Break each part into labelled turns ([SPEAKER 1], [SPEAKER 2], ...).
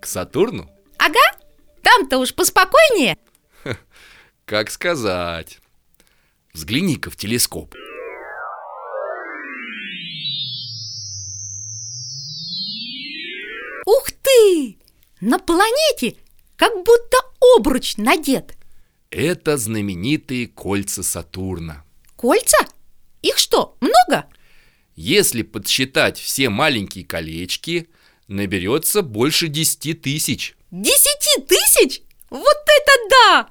[SPEAKER 1] К Сатурну?
[SPEAKER 2] Ага, там-то уж поспокойнее
[SPEAKER 1] Как сказать Взгляни-ка в телескоп
[SPEAKER 2] Ух ты! На планете как будто обруч надет
[SPEAKER 1] Это знаменитые кольца Сатурна
[SPEAKER 2] Кольца? Их что, много?
[SPEAKER 1] Если подсчитать все маленькие колечки, наберется больше десяти тысяч
[SPEAKER 2] Десяти тысяч? Вот это да!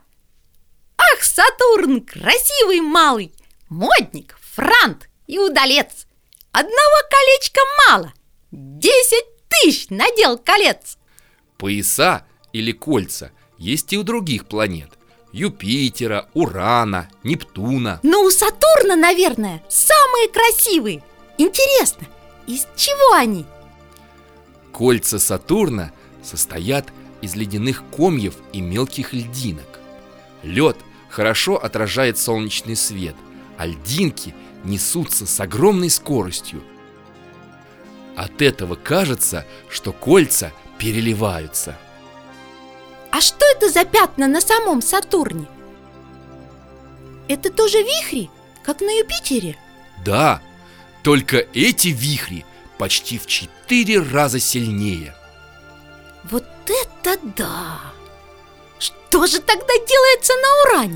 [SPEAKER 2] Ах, Сатурн, красивый малый Модник, франт и удалец Одного колечка мало Десять тысяч надел колец
[SPEAKER 1] Пояса или кольца есть и у других планет Юпитера, Урана, Нептуна
[SPEAKER 2] Но у Сатурна, наверное, самые красивые Интересно, из чего они?
[SPEAKER 1] Кольца Сатурна состоят из ледяных комьев и мелких льдинок Лед хорошо отражает солнечный свет, а льдинки несутся с огромной скоростью От этого кажется, что кольца переливаются
[SPEAKER 2] А что это за пятна на самом Сатурне? Это тоже вихри, как на Юпитере?
[SPEAKER 1] Да, только эти вихри почти в четыре раза сильнее
[SPEAKER 2] Вот это да! Что же тогда делается на Уране?